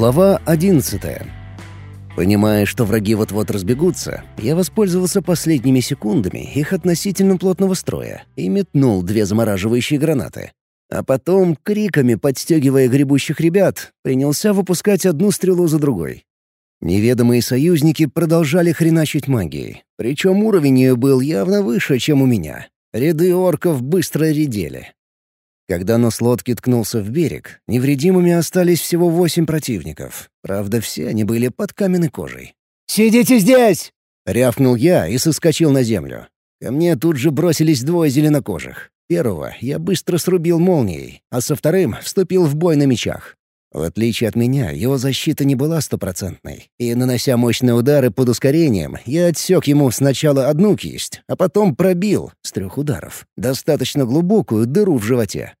Глава 11. Понимая, что враги вот-вот разбегутся, я воспользовался последними секундами их относительно плотного строя и метнул две замораживающие гранаты. А потом, криками подстегивая гребущих ребят, принялся выпускать одну стрелу за другой. Неведомые союзники продолжали хреначить магией, причем уровень ее был явно выше, чем у меня. Ряды орков быстро редели. Когда нос лодки ткнулся в берег, невредимыми остались всего восемь противников. Правда, все они были под каменной кожей. «Сидите здесь!» — рявкнул я и соскочил на землю. Ко мне тут же бросились двое зеленокожих. Первого я быстро срубил молнией, а со вторым вступил в бой на мечах. В отличие от меня, его защита не была стопроцентной, и, нанося мощные удары под ускорением, я отсек ему сначала одну кисть, а потом пробил, с трех ударов, достаточно глубокую дыру в животе.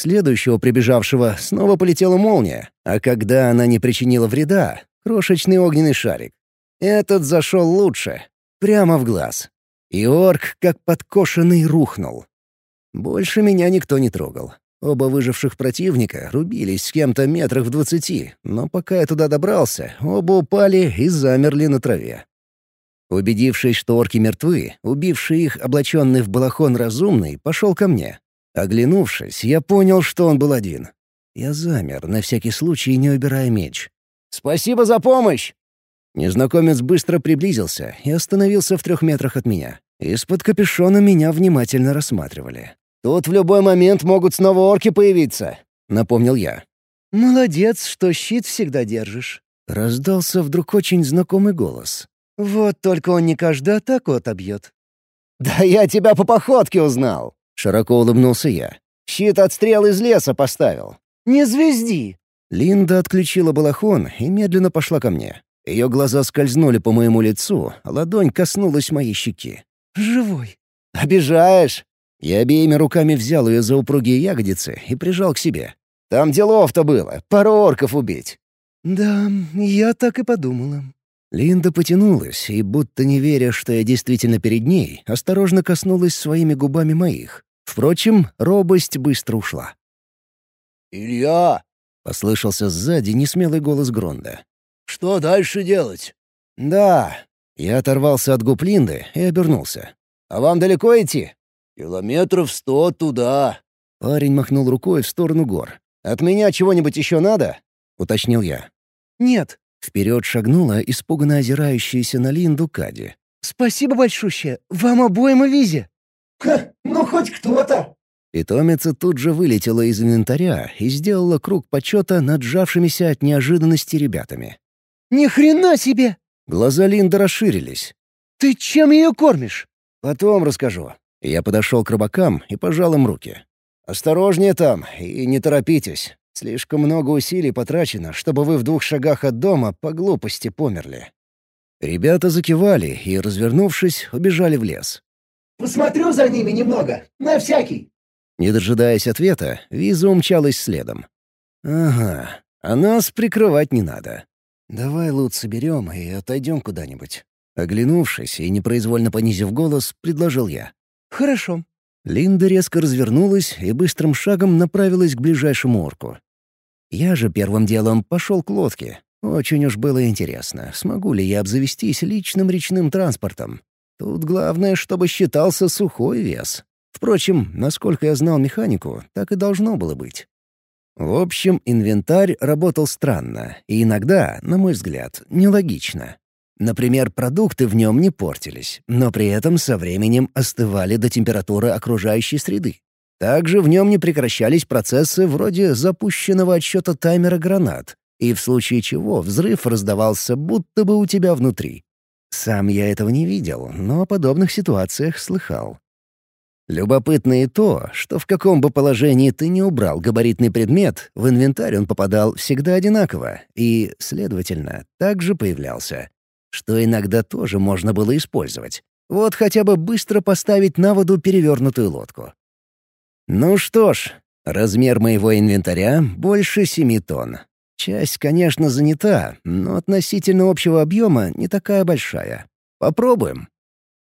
Следующего прибежавшего снова полетела молния, а когда она не причинила вреда — крошечный огненный шарик. Этот зашел лучше, прямо в глаз. И орк, как подкошенный, рухнул. Больше меня никто не трогал. Оба выживших противника рубились с кем-то метрах в двадцати, но пока я туда добрался, оба упали и замерли на траве. Убедившись, что орки мертвы, убивший их, облаченный в балахон разумный, пошел ко мне. Оглянувшись, я понял, что он был один. Я замер, на всякий случай не убирая меч. «Спасибо за помощь!» Незнакомец быстро приблизился и остановился в трех метрах от меня. Из-под капюшона меня внимательно рассматривали. «Тут в любой момент могут снова орки появиться», — напомнил я. «Молодец, что щит всегда держишь», — раздался вдруг очень знакомый голос. «Вот только он не каждую атаку отобьет». «Да я тебя по походке узнал!» Широко улыбнулся я. «Щит от стрел из леса поставил». «Не звезди!» Линда отключила балахон и медленно пошла ко мне. Ее глаза скользнули по моему лицу, ладонь коснулась моей щеки. «Живой». «Обижаешь!» Я обеими руками взял ее за упругие ягодицы и прижал к себе. «Там делов-то было, пару орков убить». «Да, я так и подумала». Линда потянулась и, будто не веря, что я действительно перед ней, осторожно коснулась своими губами моих. Впрочем, робость быстро ушла. «Илья!» — послышался сзади несмелый голос Гронда. «Что дальше делать?» «Да». Я оторвался от губ Линды и обернулся. «А вам далеко идти?» «Километров сто туда». Парень махнул рукой в сторону гор. «От меня чего-нибудь еще надо?» — уточнил я. «Нет». Вперед шагнула испуганно озирающаяся на Линду Кади. «Спасибо большущее. Вам обоим и визе». «Ха, ну хоть кто-то!» Питомица тут же вылетела из инвентаря и сделала круг почета над сжавшимися от неожиданности ребятами. «Ни хрена себе!» Глаза Линды расширились. «Ты чем ее кормишь?» «Потом расскажу». Я подошел к рыбакам и пожал им руки. «Осторожнее там и не торопитесь. Слишком много усилий потрачено, чтобы вы в двух шагах от дома по глупости померли». Ребята закивали и, развернувшись, убежали в лес. Посмотрю за ними немного, на всякий». Не дожидаясь ответа, Виза умчалась следом. «Ага, а нас прикрывать не надо. Давай лут соберем и отойдем куда-нибудь». Оглянувшись и непроизвольно понизив голос, предложил я. «Хорошо». Линда резко развернулась и быстрым шагом направилась к ближайшему орку. Я же первым делом пошел к лодке. Очень уж было интересно, смогу ли я обзавестись личным речным транспортом. Тут главное, чтобы считался сухой вес. Впрочем, насколько я знал механику, так и должно было быть. В общем, инвентарь работал странно и иногда, на мой взгляд, нелогично. Например, продукты в нем не портились, но при этом со временем остывали до температуры окружающей среды. Также в нем не прекращались процессы вроде запущенного отсчета таймера гранат, и в случае чего взрыв раздавался будто бы у тебя внутри. Сам я этого не видел, но о подобных ситуациях слыхал. Любопытно и то, что в каком бы положении ты не убрал габаритный предмет, в инвентарь он попадал всегда одинаково и, следовательно, также появлялся. Что иногда тоже можно было использовать. Вот хотя бы быстро поставить на воду перевернутую лодку. Ну что ж, размер моего инвентаря больше семи тонн. Часть, конечно, занята, но относительно общего объема не такая большая. Попробуем.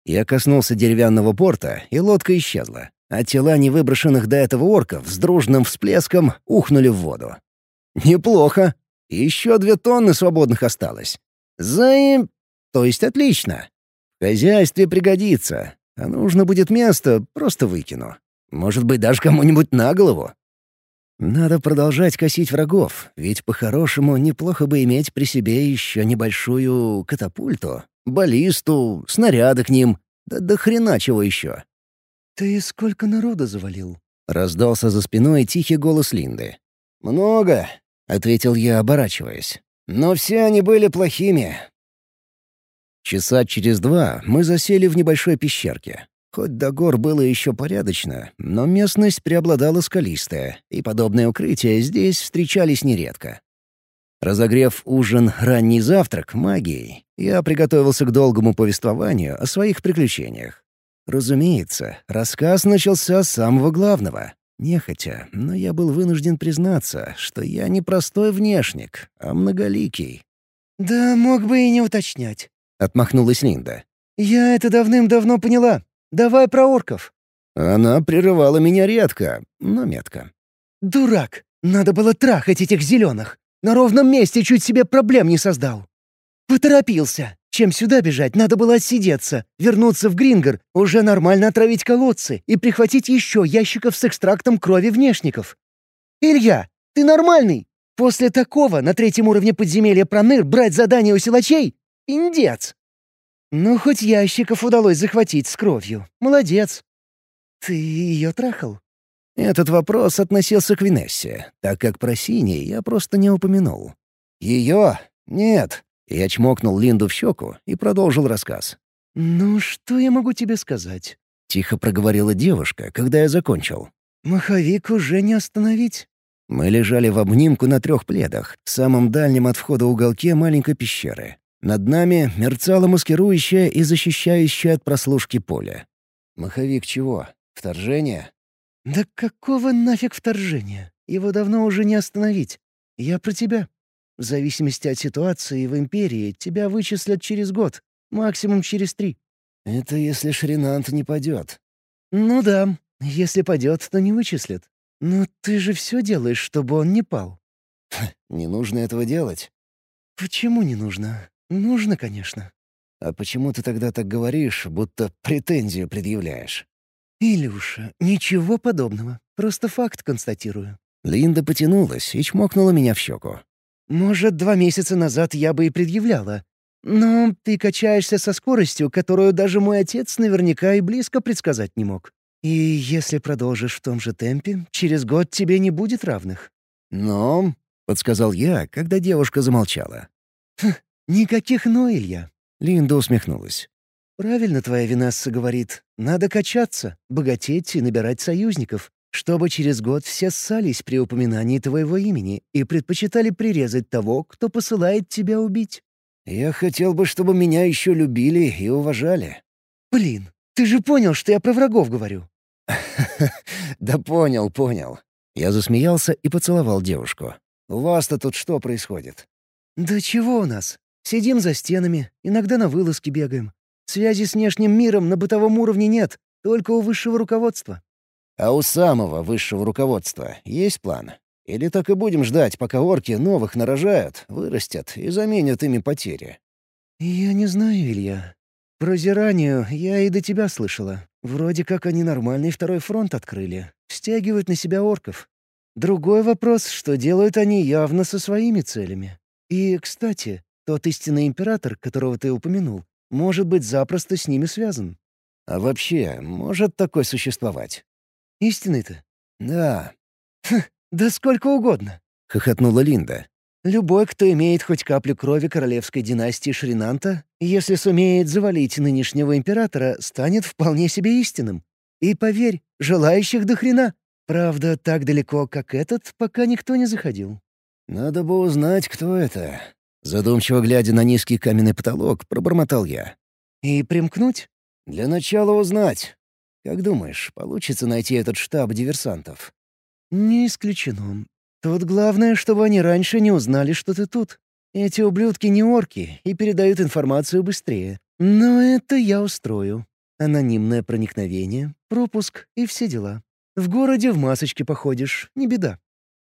Я коснулся деревянного порта, и лодка исчезла, а тела невыброшенных до этого орков с дружным всплеском ухнули в воду. Неплохо. Еще две тонны свободных осталось. Заим... То есть отлично. В хозяйстве пригодится. А нужно будет место, просто выкину. Может быть, даже кому-нибудь на голову. Надо продолжать косить врагов, ведь по-хорошему неплохо бы иметь при себе еще небольшую катапульту, баллисту, снаряды к ним, да до хрена чего еще. «Ты сколько народа завалил?» — раздался за спиной тихий голос Линды. «Много», — ответил я, оборачиваясь. «Но все они были плохими». Часа через два мы засели в небольшой пещерке. Хоть до гор было еще порядочно, но местность преобладала скалистая, и подобные укрытия здесь встречались нередко. Разогрев ужин ранний завтрак магией, я приготовился к долгому повествованию о своих приключениях. Разумеется, рассказ начался с самого главного. Нехотя, но я был вынужден признаться, что я не простой внешник, а многоликий. «Да мог бы и не уточнять», — отмахнулась Линда. «Я это давным-давно поняла. Давай про орков». Она прерывала меня редко, но метко. «Дурак! Надо было трахать этих зеленых. На ровном месте чуть себе проблем не создал. Поторопился. Чем сюда бежать, надо было отсидеться, вернуться в Грингер, уже нормально отравить колодцы и прихватить еще ящиков с экстрактом крови внешников. Илья, ты нормальный? После такого на третьем уровне подземелья Проныр брать задание у силачей? Индец. Ну, хоть ящиков удалось захватить с кровью. Молодец. Ты ее трахал? Этот вопрос относился к Винессе, так как про синий я просто не упомянул. Ее? Нет. Я чмокнул Линду в щеку и продолжил рассказ. «Ну, что я могу тебе сказать?» — тихо проговорила девушка, когда я закончил. «Маховик уже не остановить». Мы лежали в обнимку на трех пледах, в самом дальнем от входа уголке маленькой пещеры. Над нами мерцало маскирующее и защищающее от прослушки поле. «Маховик чего? Вторжение?» «Да какого нафиг вторжения? Его давно уже не остановить. Я про тебя. В зависимости от ситуации в Империи тебя вычислят через год, максимум через три». «Это если Шринант не падет». «Ну да, если падет, то не вычислят. Но ты же все делаешь, чтобы он не пал». «Не нужно этого делать». «Почему не нужно? Нужно, конечно». «А почему ты тогда так говоришь, будто претензию предъявляешь?» «Илюша, ничего подобного. Просто факт констатирую». Линда потянулась и чмокнула меня в щеку. Может, два месяца назад я бы и предъявляла. Но ты качаешься со скоростью, которую даже мой отец наверняка и близко предсказать не мог. И если продолжишь в том же темпе, через год тебе не будет равных». «Но...» — подсказал я, когда девушка замолчала. «Никаких «но», Илья». Линда усмехнулась. «Правильно твоя Винесса говорит. Надо качаться, богатеть и набирать союзников чтобы через год все ссались при упоминании твоего имени и предпочитали прирезать того, кто посылает тебя убить. Я хотел бы, чтобы меня еще любили и уважали. Блин, ты же понял, что я про врагов говорю. Да понял, понял. Я засмеялся и поцеловал девушку. У вас-то тут что происходит? Да чего у нас? Сидим за стенами, иногда на вылазки бегаем. Связи с внешним миром на бытовом уровне нет, только у высшего руководства. А у самого высшего руководства есть план? Или так и будем ждать, пока орки новых нарожают, вырастят и заменят ими потери?» «Я не знаю, Илья. Про Зиранию я и до тебя слышала. Вроде как они нормальный второй фронт открыли. Стягивают на себя орков. Другой вопрос, что делают они явно со своими целями. И, кстати, тот истинный император, которого ты упомянул, может быть запросто с ними связан. А вообще, может такой существовать? Истинный-то? Да. Хм, да сколько угодно. Хохотнула Линда. Любой, кто имеет хоть каплю крови королевской династии Шринанта, если сумеет завалить нынешнего императора, станет вполне себе истинным. И поверь, желающих до хрена. Правда, так далеко, как этот, пока никто не заходил. «Надо бы узнать, кто это». Задумчиво глядя на низкий каменный потолок, пробормотал я. «И примкнуть?» «Для начала узнать. Как думаешь, получится найти этот штаб диверсантов?» «Не исключено. Тут главное, чтобы они раньше не узнали, что ты тут. Эти ублюдки не орки и передают информацию быстрее. Но это я устрою. Анонимное проникновение, пропуск и все дела. В городе в масочке походишь, не беда».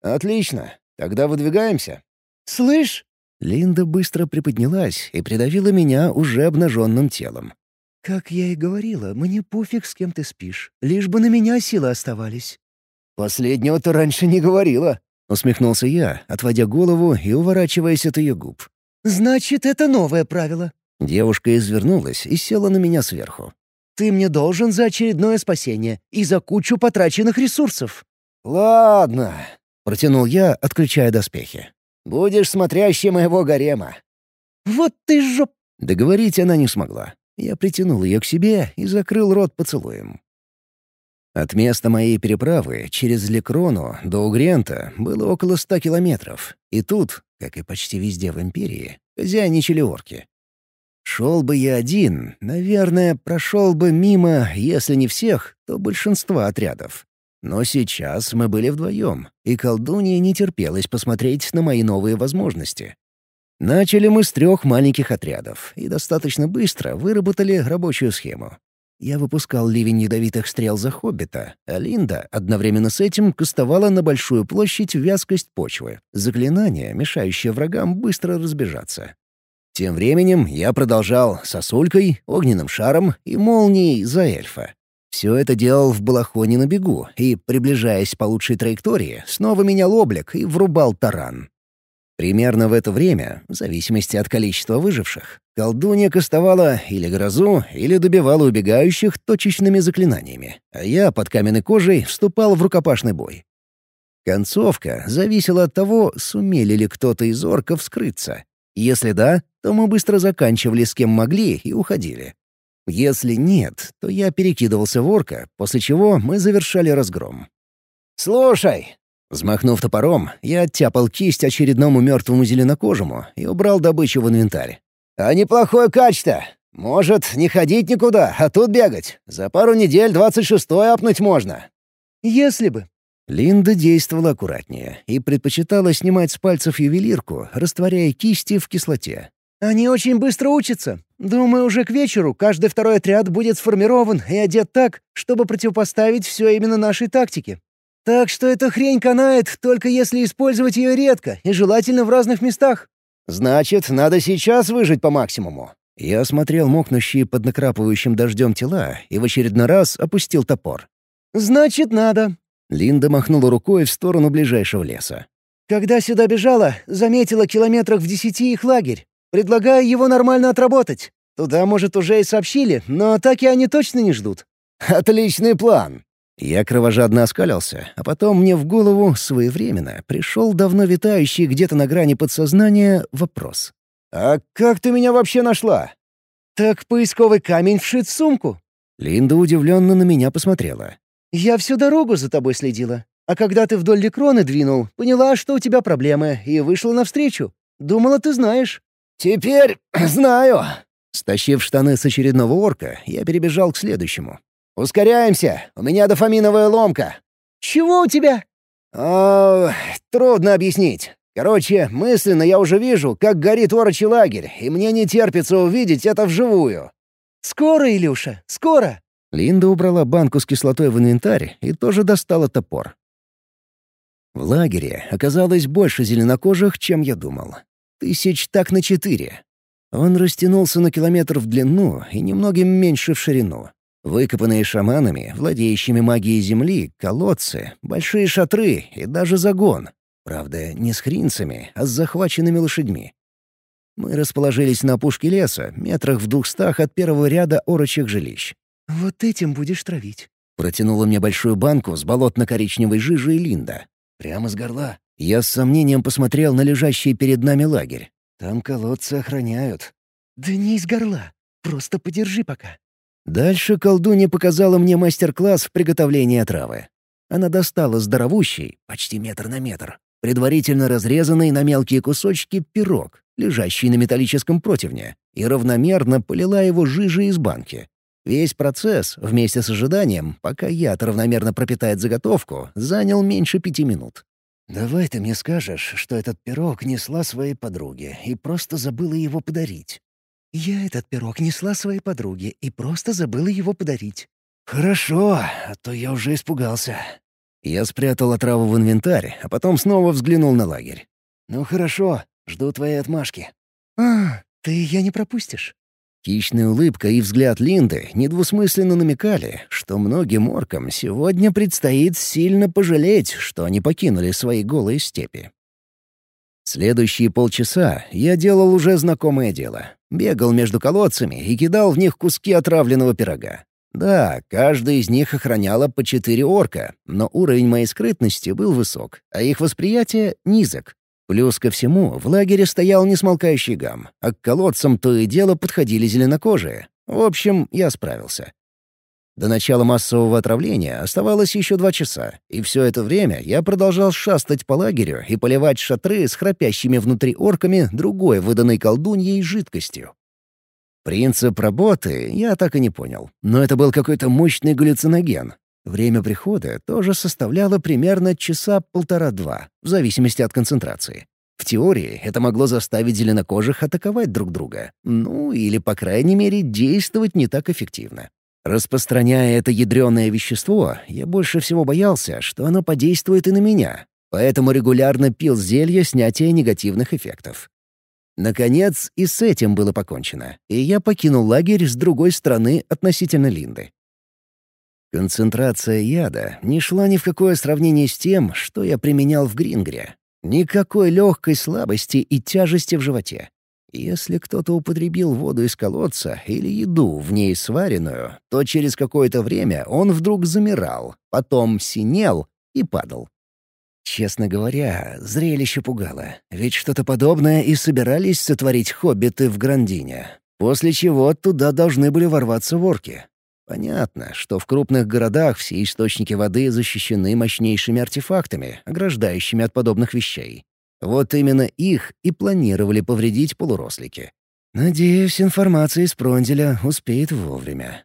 «Отлично. Тогда выдвигаемся». «Слышь!» Линда быстро приподнялась и придавила меня уже обнаженным телом. «Как я и говорила, мне пофиг, с кем ты спишь, лишь бы на меня силы оставались». «Последнего ты раньше не говорила», — усмехнулся я, отводя голову и уворачиваясь от ее губ. «Значит, это новое правило». Девушка извернулась и села на меня сверху. «Ты мне должен за очередное спасение и за кучу потраченных ресурсов». «Ладно», — протянул я, отключая доспехи. «Будешь смотрящей моего гарема». «Вот ты жоп...» Договорить она не смогла. Я притянул ее к себе и закрыл рот поцелуем. От места моей переправы через Лекрону до Угрента было около ста километров, и тут, как и почти везде в Империи, хозяйничали орки. Шел бы я один, наверное, прошел бы мимо, если не всех, то большинства отрядов. Но сейчас мы были вдвоем, и колдунья не терпелось посмотреть на мои новые возможности. Начали мы с трех маленьких отрядов и достаточно быстро выработали рабочую схему. Я выпускал ливень ядовитых стрел за хоббита, а Линда одновременно с этим кастовала на большую площадь вязкость почвы, заклинание, мешающее врагам быстро разбежаться. Тем временем я продолжал сосулькой, огненным шаром и молнией за эльфа. Все это делал в балахоне на бегу и, приближаясь по лучшей траектории, снова менял облик и врубал таран. Примерно в это время, в зависимости от количества выживших, колдунья кастовала или грозу, или добивала убегающих точечными заклинаниями, а я под каменной кожей вступал в рукопашный бой. Концовка зависела от того, сумели ли кто-то из орков скрыться. Если да, то мы быстро заканчивали с кем могли и уходили. Если нет, то я перекидывался в орка, после чего мы завершали разгром. «Слушай, Взмахнув топором, я оттяпал кисть очередному мертвому зеленокожему и убрал добычу в инвентарь. «А неплохое качество. Может, не ходить никуда, а тут бегать. За пару недель двадцать шестой апнуть можно». «Если бы». Линда действовала аккуратнее и предпочитала снимать с пальцев ювелирку, растворяя кисти в кислоте. «Они очень быстро учатся. Думаю, уже к вечеру каждый второй отряд будет сформирован и одет так, чтобы противопоставить все именно нашей тактике. Так что эта хрень канает, только если использовать ее редко и желательно в разных местах. Значит, надо сейчас выжить по максимуму. Я осмотрел мокнущие под накрапывающим дождем тела и в очередной раз опустил топор. «Значит, надо». Линда махнула рукой в сторону ближайшего леса. «Когда сюда бежала, заметила километрах в десяти их лагерь. Предлагаю его нормально отработать. Туда, может, уже и сообщили, но атаки они точно не ждут». «Отличный план. Я кровожадно оскалился, а потом мне в голову своевременно пришел давно витающий где-то на грани подсознания вопрос. «А как ты меня вообще нашла?» «Так поисковый камень вшит в сумку». Линда удивленно на меня посмотрела. «Я всю дорогу за тобой следила. А когда ты вдоль Лекроны двинул, поняла, что у тебя проблемы, и вышла навстречу. Думала, ты знаешь». «Теперь знаю». Стащив штаны с очередного орка, я перебежал к следующему. «Ускоряемся! У меня дофаминовая ломка!» «Чего у тебя?» «О, трудно объяснить. Короче, мысленно я уже вижу, как горит орочий лагерь, и мне не терпится увидеть это вживую». «Скоро, Илюша, скоро!» Линда убрала банку с кислотой в инвентарь и тоже достала топор. В лагере оказалось больше зеленокожих, чем я думал. Тысяч так на четыре. Он растянулся на километр в длину и немногим меньше в ширину. Выкопанные шаманами, владеющими магией земли, колодцы, большие шатры и даже загон. Правда, не с хринцами, а с захваченными лошадьми. Мы расположились на опушке леса, метрах в двухстах от первого ряда орочих жилищ. «Вот этим будешь травить», — протянула мне большую банку с болотно-коричневой жижей Линда. «Прямо с горла». Я с сомнением посмотрел на лежащий перед нами лагерь. «Там колодцы охраняют». «Да не из горла. Просто подержи пока». Дальше колдунья показала мне мастер-класс в приготовлении отравы. Она достала здоровущий, почти метр на метр, предварительно разрезанный на мелкие кусочки пирог, лежащий на металлическом противне, и равномерно полила его жижей из банки. Весь процесс, вместе с ожиданием, пока яд равномерно пропитает заготовку, занял меньше пяти минут. «Давай ты мне скажешь, что этот пирог несла своей подруге и просто забыла его подарить». Я этот пирог несла своей подруге и просто забыла его подарить. «Хорошо, а то я уже испугался». Я спрятал отраву в инвентарь, а потом снова взглянул на лагерь. «Ну хорошо, Жду твоей отмашки». «А, ты ее не пропустишь?» Хищная улыбка и взгляд Линды недвусмысленно намекали, что многим оркам сегодня предстоит сильно пожалеть, что они покинули свои голые степи. Следующие полчаса я делал уже знакомое дело. Бегал между колодцами и кидал в них куски отравленного пирога. Да, каждый из них охраняло по четыре орка, но уровень моей скрытности был высок, а их восприятие — низок. Плюс ко всему, в лагере стоял несмолкающий гам, а к колодцам то и дело подходили зеленокожие. В общем, я справился. До начала массового отравления оставалось еще два часа, и все это время я продолжал шастать по лагерю и поливать шатры с храпящими внутри орками другой выданной колдуньей жидкостью. Принцип работы я так и не понял, но это был какой-то мощный галлюциноген. Время прихода тоже составляло примерно часа полтора-два, в зависимости от концентрации. В теории это могло заставить зеленокожих атаковать друг друга, ну или, по крайней мере, действовать не так эффективно. Распространяя это ядреное вещество, я больше всего боялся, что оно подействует и на меня, поэтому регулярно пил зелье снятия негативных эффектов. Наконец, и с этим было покончено, и я покинул лагерь с другой стороны относительно Линды. Концентрация яда не шла ни в какое сравнение с тем, что я применял в Грингре. Никакой легкой слабости и тяжести в животе. Если кто-то употребил воду из колодца или еду в ней сваренную, то через какое-то время он вдруг замирал, потом синел и падал. Честно говоря, зрелище пугало, ведь что-то подобное и собирались сотворить хоббиты в Грандине, после чего туда должны были ворваться ворки. Понятно, что в крупных городах все источники воды защищены мощнейшими артефактами, ограждающими от подобных вещей. Вот именно их и планировали повредить полурослики. Надеюсь, информация из Пронделя успеет вовремя.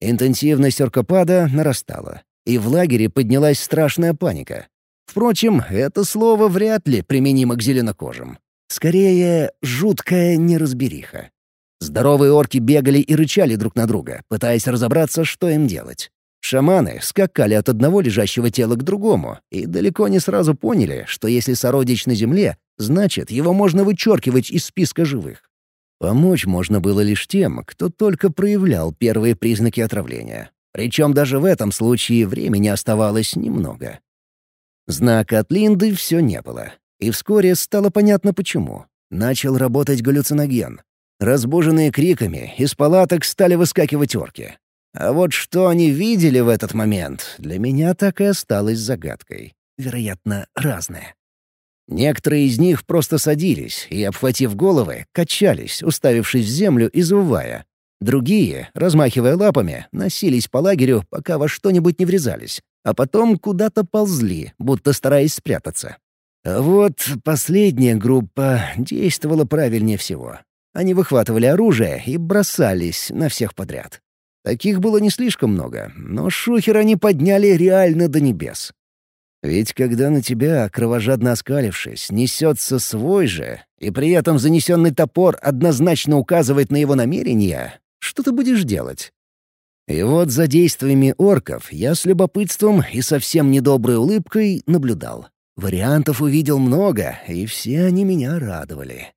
Интенсивность оркопада нарастала, и в лагере поднялась страшная паника. Впрочем, это слово вряд ли применимо к зеленокожим. Скорее, жуткая неразбериха. Здоровые орки бегали и рычали друг на друга, пытаясь разобраться, что им делать. Шаманы скакали от одного лежащего тела к другому и далеко не сразу поняли, что если сородич на земле, значит, его можно вычеркивать из списка живых. Помочь можно было лишь тем, кто только проявлял первые признаки отравления. Причем даже в этом случае времени оставалось немного. Знака от Линды все не было. И вскоре стало понятно почему. Начал работать галлюциноген. Разбуженные криками, из палаток стали выскакивать орки. А вот что они видели в этот момент, для меня так и осталось загадкой. Вероятно, разное. Некоторые из них просто садились и, обхватив головы, качались, уставившись в землю и завывая. Другие, размахивая лапами, носились по лагерю, пока во что-нибудь не врезались, а потом куда-то ползли, будто стараясь спрятаться. Вот последняя группа действовала правильнее всего. Они выхватывали оружие и бросались на всех подряд. Таких было не слишком много, но шухер они подняли реально до небес. Ведь когда на тебя, кровожадно оскалившись, несется свой же, и при этом занесенный топор однозначно указывает на его намерения, что ты будешь делать? И вот за действиями орков я с любопытством и совсем недоброй улыбкой наблюдал. Вариантов увидел много, и все они меня радовали.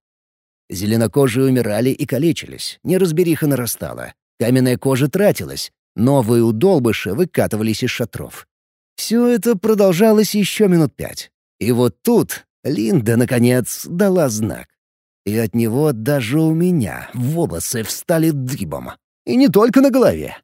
Зеленокожие умирали и калечились, неразбериха нарастала. Каменная кожа тратилась, новые удолбыши выкатывались из шатров. Все это продолжалось еще минут пять. И вот тут Линда, наконец, дала знак. И от него даже у меня волосы встали дыбом. И не только на голове.